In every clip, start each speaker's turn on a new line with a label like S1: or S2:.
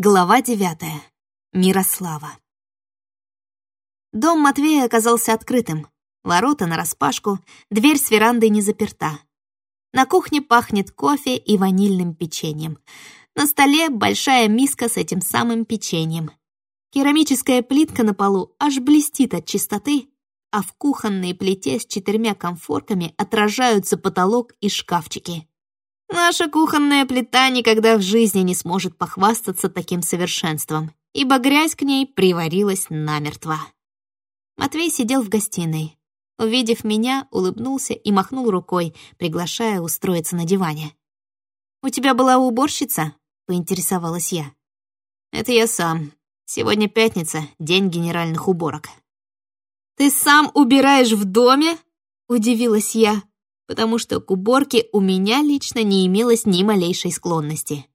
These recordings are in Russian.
S1: Глава девятая. Мирослава. Дом Матвея оказался открытым. Ворота нараспашку, дверь с верандой не заперта. На кухне пахнет кофе и ванильным печеньем. На столе большая миска с этим самым печеньем. Керамическая плитка на полу аж блестит от чистоты, а в кухонной плите с четырьмя комфорками отражаются потолок и шкафчики. Наша кухонная плита никогда в жизни не сможет похвастаться таким совершенством, ибо грязь к ней приварилась намертво. Матвей сидел в гостиной. Увидев меня, улыбнулся и махнул рукой, приглашая устроиться на диване. «У тебя была уборщица?» — поинтересовалась я. «Это я сам. Сегодня пятница, день генеральных уборок». «Ты сам убираешь в доме?» — удивилась я потому что к уборке у меня лично не имелось ни малейшей склонности.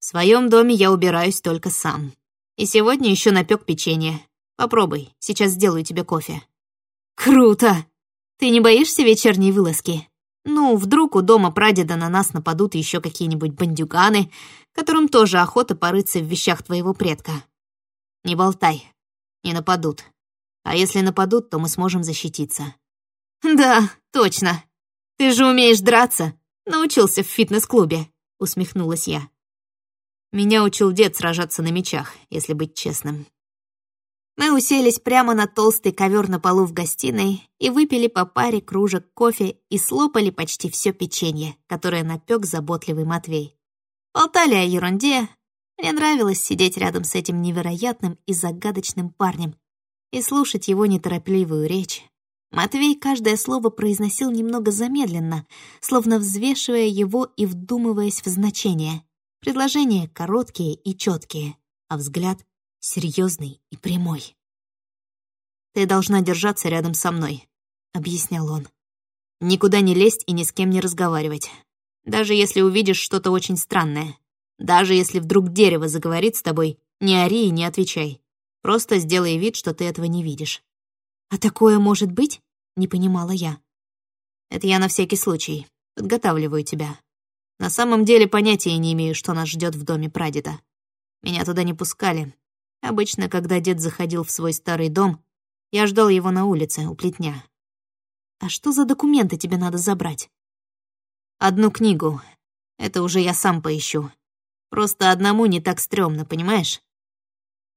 S1: В своем доме я убираюсь только сам. И сегодня еще напек печенье. Попробуй, сейчас сделаю тебе кофе. Круто! Ты не боишься вечерней вылазки? Ну, вдруг у дома прадеда на нас нападут еще какие-нибудь бандюганы, которым тоже охота порыться в вещах твоего предка. Не болтай, не нападут. А если нападут, то мы сможем защититься. Да, точно. «Ты же умеешь драться! Научился в фитнес-клубе!» — усмехнулась я. Меня учил дед сражаться на мечах, если быть честным. Мы уселись прямо на толстый ковер на полу в гостиной и выпили по паре кружек кофе и слопали почти все печенье, которое напек заботливый Матвей. Болтали о ерунде. Мне нравилось сидеть рядом с этим невероятным и загадочным парнем и слушать его неторопливую речь, Матвей каждое слово произносил немного замедленно, словно взвешивая его и вдумываясь в значение. Предложения короткие и четкие, а взгляд серьезный и прямой. «Ты должна держаться рядом со мной», — объяснял он. «Никуда не лезть и ни с кем не разговаривать. Даже если увидишь что-то очень странное. Даже если вдруг дерево заговорит с тобой, не ори и не отвечай. Просто сделай вид, что ты этого не видишь. «А такое может быть?» — не понимала я. «Это я на всякий случай. Подготавливаю тебя. На самом деле понятия не имею, что нас ждет в доме прадеда. Меня туда не пускали. Обычно, когда дед заходил в свой старый дом, я ждал его на улице, у плетня. А что за документы тебе надо забрать? Одну книгу. Это уже я сам поищу. Просто одному не так стрёмно, понимаешь?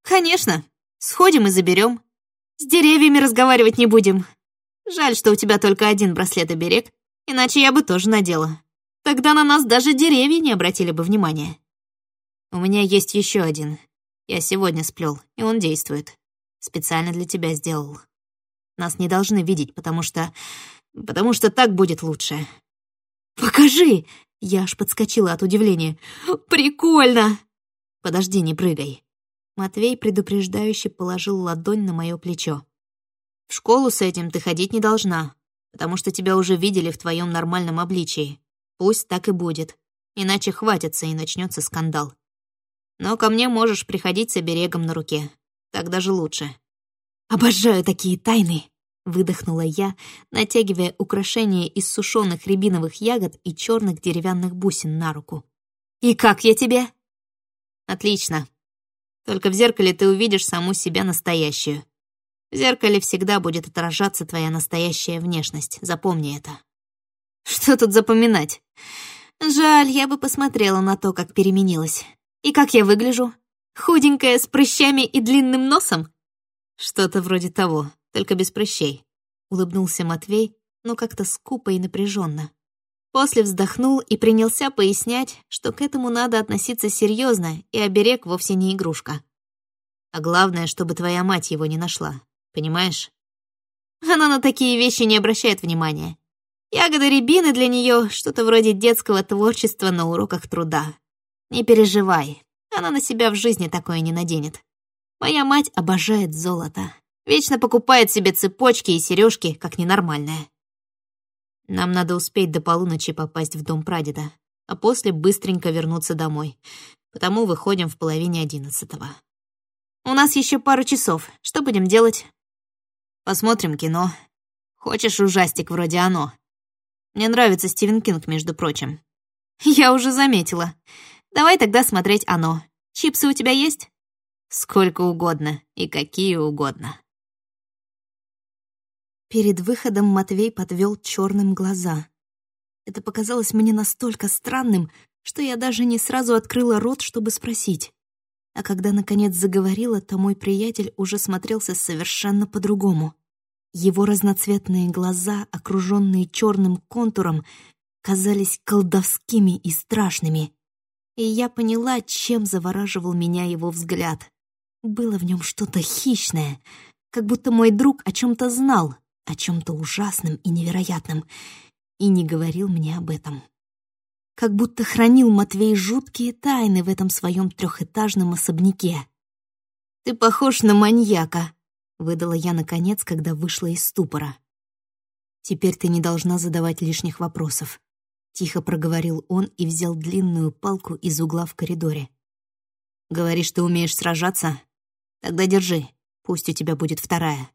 S1: Конечно. Сходим и заберем. С деревьями разговаривать не будем. Жаль, что у тебя только один браслет-оберег, иначе я бы тоже надела. Тогда на нас даже деревья не обратили бы внимания. У меня есть еще один. Я сегодня сплел, и он действует. Специально для тебя сделал. Нас не должны видеть, потому что... Потому что так будет лучше. «Покажи!» Я аж подскочила от удивления. «Прикольно!» «Подожди, не прыгай. Матвей предупреждающе положил ладонь на мое плечо. «В школу с этим ты ходить не должна, потому что тебя уже видели в твоем нормальном обличии. Пусть так и будет, иначе хватится и начнется скандал. Но ко мне можешь приходить с оберегом на руке, так даже лучше». «Обожаю такие тайны!» — выдохнула я, натягивая украшение из сушеных рябиновых ягод и черных деревянных бусин на руку. «И как я тебе?» «Отлично», только в зеркале ты увидишь саму себя настоящую. В зеркале всегда будет отражаться твоя настоящая внешность, запомни это. Что тут запоминать? Жаль, я бы посмотрела на то, как переменилась. И как я выгляжу? Худенькая, с прыщами и длинным носом? Что-то вроде того, только без прыщей. Улыбнулся Матвей, но как-то скупо и напряженно. После вздохнул и принялся пояснять, что к этому надо относиться серьезно, и оберег вовсе не игрушка. А главное, чтобы твоя мать его не нашла, понимаешь? Она на такие вещи не обращает внимания. Ягода рябины для нее что-то вроде детского творчества на уроках труда. Не переживай, она на себя в жизни такое не наденет. Моя мать обожает золото. Вечно покупает себе цепочки и сережки, как ненормальная. Нам надо успеть до полуночи попасть в дом прадеда, а после быстренько вернуться домой. Потому выходим в половине одиннадцатого. У нас еще пару часов. Что будем делать? Посмотрим кино. Хочешь ужастик вроде «Оно»? Мне нравится Стивен Кинг, между прочим. Я уже заметила. Давай тогда смотреть «Оно». Чипсы у тебя есть?»
S2: «Сколько угодно и какие угодно».
S1: Перед выходом Матвей подвел черным глаза. Это показалось мне настолько странным, что я даже не сразу открыла рот, чтобы спросить. А когда, наконец, заговорила, то мой приятель уже смотрелся совершенно по-другому. Его разноцветные глаза, окруженные черным контуром, казались колдовскими и страшными. И я поняла, чем завораживал меня его взгляд. Было в нем что-то хищное, как будто мой друг о чем то знал, о чем то ужасном и невероятном, и не говорил мне об этом. Как будто хранил Матвей жуткие тайны в этом своем трехэтажном особняке. «Ты похож на маньяка», — выдала я наконец, когда вышла из ступора. «Теперь ты не должна задавать лишних вопросов», — тихо проговорил он и взял длинную палку из угла в коридоре. «Говоришь, ты умеешь сражаться? Тогда держи, пусть у тебя будет вторая».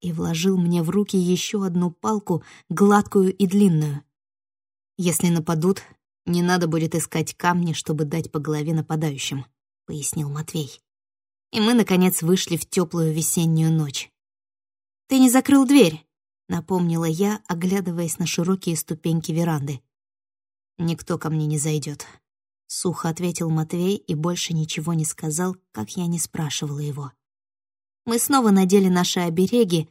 S1: И вложил мне в руки еще одну палку, гладкую и длинную. «Если нападут, не надо будет искать камни, чтобы дать по голове нападающим», — пояснил Матвей. И мы, наконец, вышли в теплую весеннюю ночь. «Ты не закрыл дверь», — напомнила я, оглядываясь на широкие ступеньки веранды. «Никто ко мне не зайдет», — сухо ответил Матвей и больше ничего не сказал, как я не спрашивала его. Мы снова надели наши обереги,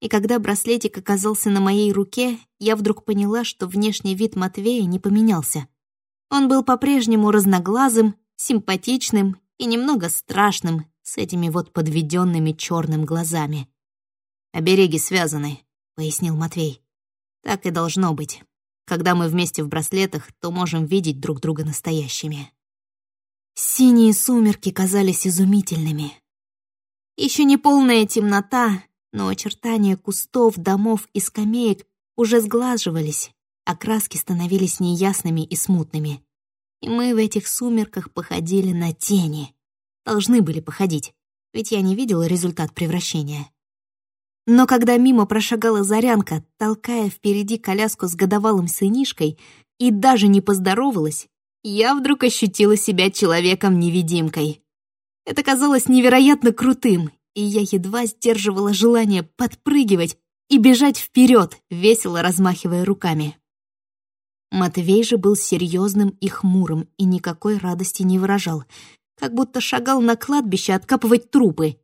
S1: и когда браслетик оказался на моей руке, я вдруг поняла, что внешний вид Матвея не поменялся. Он был по-прежнему разноглазым, симпатичным и немного страшным, с этими вот подведенными черным глазами. «Обереги связаны», — пояснил Матвей. «Так и должно быть. Когда мы вместе в браслетах, то можем видеть друг друга настоящими. Синие сумерки казались изумительными. Еще не полная темнота, но очертания кустов, домов и скамеек уже сглаживались, а краски становились неясными и смутными. И мы в этих сумерках походили на тени. Должны были походить, ведь я не видела результат превращения. Но когда мимо прошагала Зарянка, толкая впереди коляску с годовалым сынишкой, и даже не поздоровалась, я вдруг ощутила себя человеком-невидимкой. Это казалось невероятно крутым, и я едва сдерживала желание подпрыгивать и бежать вперед, весело размахивая руками. Матвей же был серьезным и хмурым и никакой радости не выражал, как будто шагал на кладбище откапывать трупы.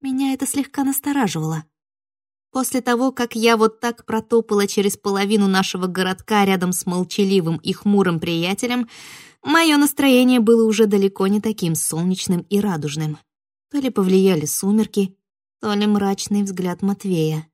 S1: Меня это слегка настораживало. После того, как я вот так протопала через половину нашего городка рядом с молчаливым и хмурым приятелем, мое настроение было уже далеко не таким солнечным и радужным. То ли повлияли сумерки, то ли мрачный взгляд Матвея.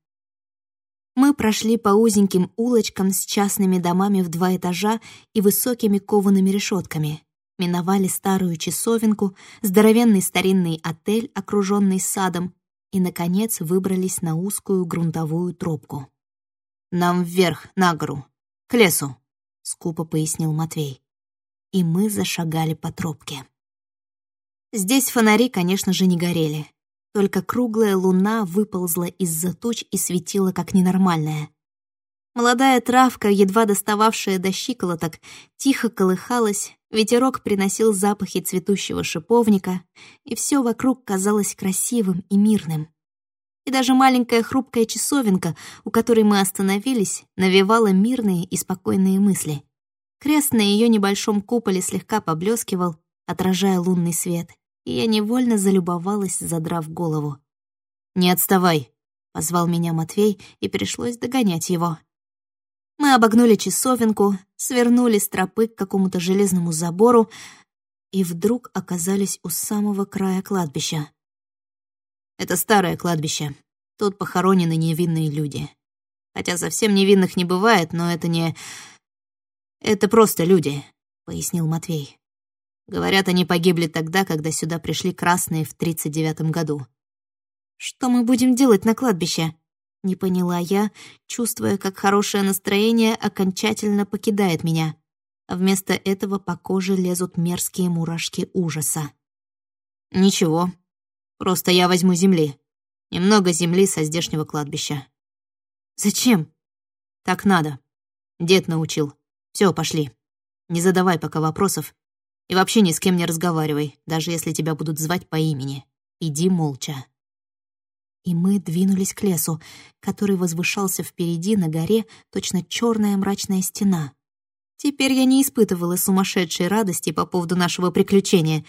S1: Мы прошли по узеньким улочкам с частными домами в два этажа и высокими коваными решетками. Миновали старую часовенку, здоровенный старинный отель, окруженный садом, и, наконец, выбрались на узкую грунтовую тропку. «Нам вверх, на гору, к лесу», — скупо пояснил Матвей. И мы зашагали по тропке. Здесь фонари, конечно же, не горели. Только круглая луна выползла из-за туч и светила как ненормальная. Молодая травка, едва достававшая до щиколоток, тихо колыхалась, ветерок приносил запахи цветущего шиповника, и все вокруг казалось красивым и мирным. И даже маленькая хрупкая часовенка, у которой мы остановились, навевала мирные и спокойные мысли. Крест на ее небольшом куполе слегка поблескивал, отражая лунный свет, и я невольно залюбовалась, задрав голову. «Не отставай», — позвал меня Матвей, и пришлось догонять его. Мы обогнули часовенку, свернули с тропы к какому-то железному забору и вдруг оказались у самого края кладбища. Это старое кладбище. Тут похоронены невинные люди. Хотя совсем невинных не бывает, но это не... Это просто люди, — пояснил Матвей. Говорят, они погибли тогда, когда сюда пришли красные в тридцать девятом году. Что мы будем делать на кладбище? Не поняла я, чувствуя, как хорошее настроение окончательно покидает меня, а вместо этого по коже лезут мерзкие мурашки ужаса. «Ничего, просто я возьму земли. Немного земли со здешнего кладбища». «Зачем?» «Так надо. Дед научил. Все, пошли. Не задавай пока вопросов.
S2: И вообще ни с кем не разговаривай, даже если тебя будут звать по имени. Иди молча».
S1: И мы двинулись к лесу, который возвышался впереди на горе точно черная мрачная стена. Теперь я не испытывала сумасшедшей радости по поводу нашего приключения,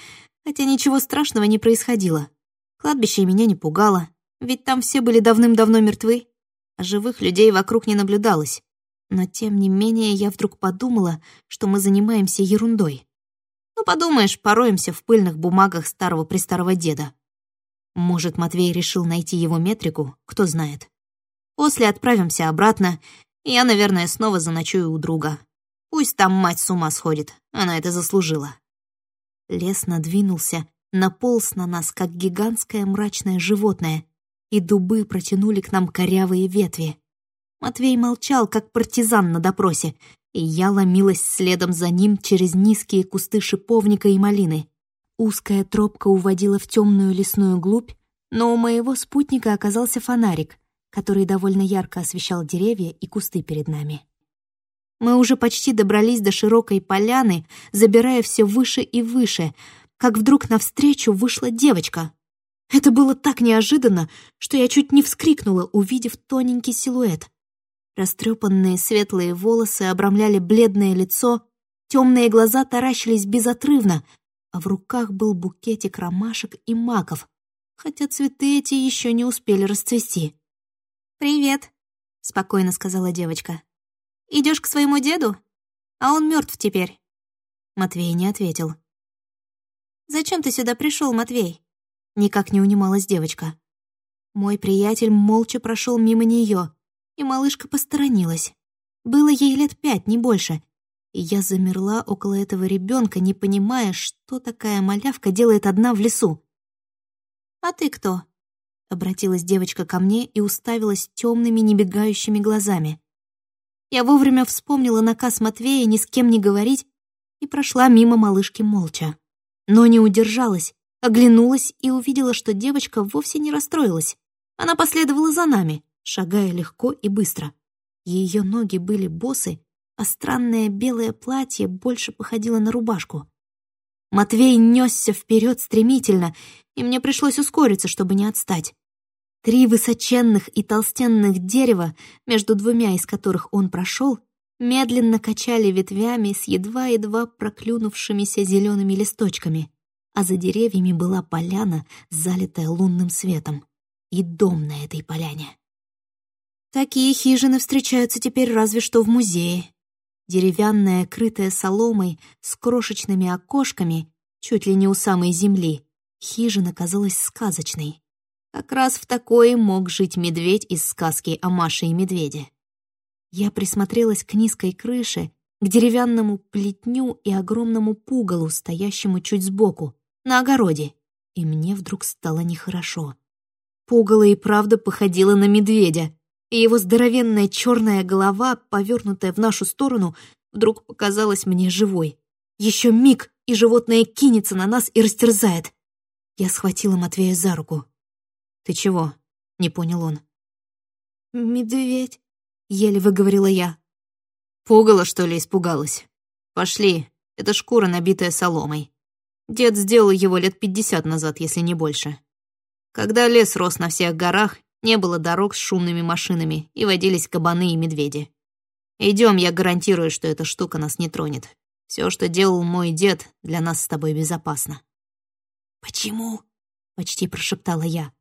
S1: хотя ничего страшного не происходило. Кладбище меня не пугало, ведь там все были давным-давно мертвы, а живых людей вокруг не наблюдалось. Но тем не менее я вдруг подумала, что мы занимаемся ерундой. Ну, подумаешь, пороемся в пыльных бумагах старого-престарого деда. Может, Матвей решил найти его метрику, кто знает. После отправимся обратно, я, наверное, снова заночую у друга. Пусть там мать с ума сходит, она это заслужила. Лес надвинулся, наполз на нас, как гигантское мрачное животное, и дубы протянули к нам корявые ветви. Матвей молчал, как партизан на допросе, и я ломилась следом за ним через низкие кусты шиповника и малины. Узкая тропка уводила в темную лесную глубь, но у моего спутника оказался фонарик, который довольно ярко освещал деревья и кусты перед нами. Мы уже почти добрались до широкой поляны, забирая все выше и выше, как вдруг навстречу вышла девочка. Это было так неожиданно, что я чуть не вскрикнула, увидев тоненький силуэт. Растрепанные светлые волосы обрамляли бледное лицо, темные глаза таращились безотрывно, а в руках был букетик ромашек и маков, хотя цветы эти еще не успели расцвести. «Привет», — спокойно сказала девочка. Идешь к своему деду? А он мертв теперь». Матвей не ответил. «Зачем ты сюда пришел, Матвей?» Никак не унималась девочка. Мой приятель молча прошел мимо нее, и малышка посторонилась. Было ей лет пять, не больше, и я замерла около этого ребенка, не понимая, что такая малявка делает одна в лесу. «А ты кто?» — обратилась девочка ко мне и уставилась темными, небегающими глазами. Я вовремя вспомнила наказ Матвея ни с кем не говорить и прошла мимо малышки молча. Но не удержалась, оглянулась и увидела, что девочка вовсе не расстроилась. Она последовала за нами, шагая легко и быстро. Ее ноги были босы, а странное белое платье больше походило на рубашку. Матвей несся вперед стремительно, и мне пришлось ускориться, чтобы не отстать. Три высоченных и толстенных дерева, между двумя из которых он прошел, медленно качали ветвями с едва-едва проклюнувшимися зелеными листочками, а за деревьями была поляна, залитая лунным светом, и дом на этой поляне. Такие хижины встречаются теперь разве что в музее, Деревянная, крытая соломой, с крошечными окошками, чуть ли не у самой земли, хижина казалась сказочной. Как раз в такое мог жить медведь из сказки о Маше и Медведе. Я присмотрелась к низкой крыше, к деревянному плетню и огромному пугалу, стоящему чуть сбоку, на огороде, и мне вдруг стало нехорошо. Пугало и правда походило на медведя, и его здоровенная черная голова, повернутая в нашу сторону, вдруг показалась мне живой. Еще миг, и животное кинется на нас и растерзает. Я схватила Матвея за руку. «Ты чего?» — не понял он. «Медведь», — еле выговорила я. «Пугало, что ли, испугалась? Пошли, это шкура, набитая соломой. Дед сделал его лет пятьдесят назад, если не больше. Когда лес рос на всех горах, не было дорог с шумными машинами, и водились кабаны и медведи. Идем, я гарантирую, что эта штука нас не тронет. Все, что делал мой дед, для нас с тобой безопасно». «Почему?» — почти прошептала я.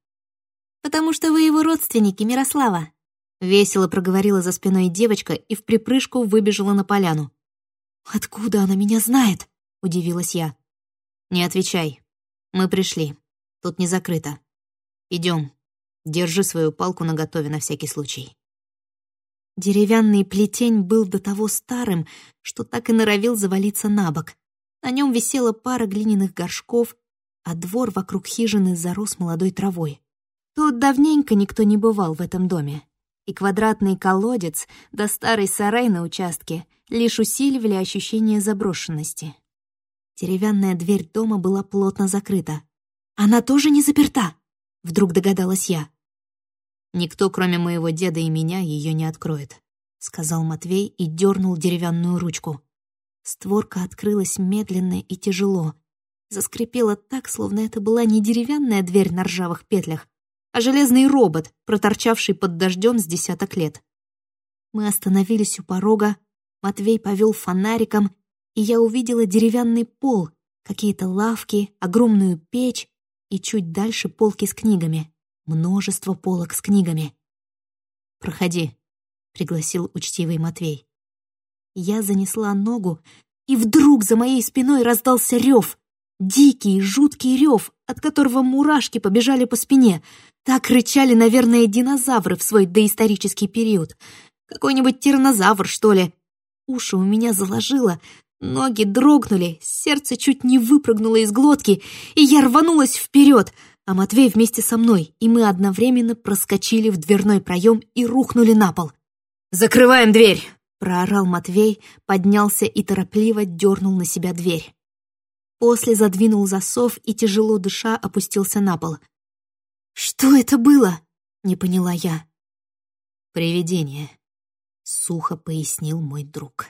S1: «Потому что вы его родственники, Мирослава», — весело проговорила за спиной девочка и в припрыжку выбежала на поляну. «Откуда она меня знает?» — удивилась я. «Не отвечай. Мы пришли. Тут не закрыто. Идем. Держи свою палку наготове на всякий случай». Деревянный плетень был до того старым, что так и норовил завалиться на бок. На нем висела пара глиняных горшков, а двор вокруг хижины зарос молодой травой. Тут давненько никто не бывал в этом доме, и квадратный колодец да старый сарай на участке лишь усиливали ощущение заброшенности. Деревянная дверь дома была плотно закрыта. «Она тоже не заперта!» — вдруг догадалась я. Никто, кроме моего деда и меня, ее не откроет», — сказал Матвей и дернул деревянную ручку. Створка открылась медленно и тяжело. Заскрипела так, словно это была не деревянная дверь на ржавых петлях, а железный робот, проторчавший под дождем с десяток лет. Мы остановились у порога, Матвей повел фонариком, и я увидела деревянный пол, какие-то лавки, огромную печь и чуть дальше полки с книгами. Множество полок с книгами.
S2: «Проходи», — пригласил учтивый Матвей.
S1: Я занесла ногу, и вдруг за моей спиной раздался рев. Дикий, жуткий рев, от которого мурашки побежали по спине. Так рычали, наверное, динозавры в свой доисторический период. Какой-нибудь тиранозавр, что ли. Уши у меня заложило, ноги дрогнули, сердце чуть не выпрыгнуло из глотки, и я рванулась вперед, а Матвей вместе со мной, и мы одновременно проскочили в дверной проем и рухнули на пол.
S2: «Закрываем дверь!»
S1: проорал Матвей, поднялся и торопливо дернул на себя дверь. После задвинул засов и, тяжело дыша, опустился на пол. «Что это было?» — не поняла я.
S2: «Привидение», — сухо пояснил мой друг.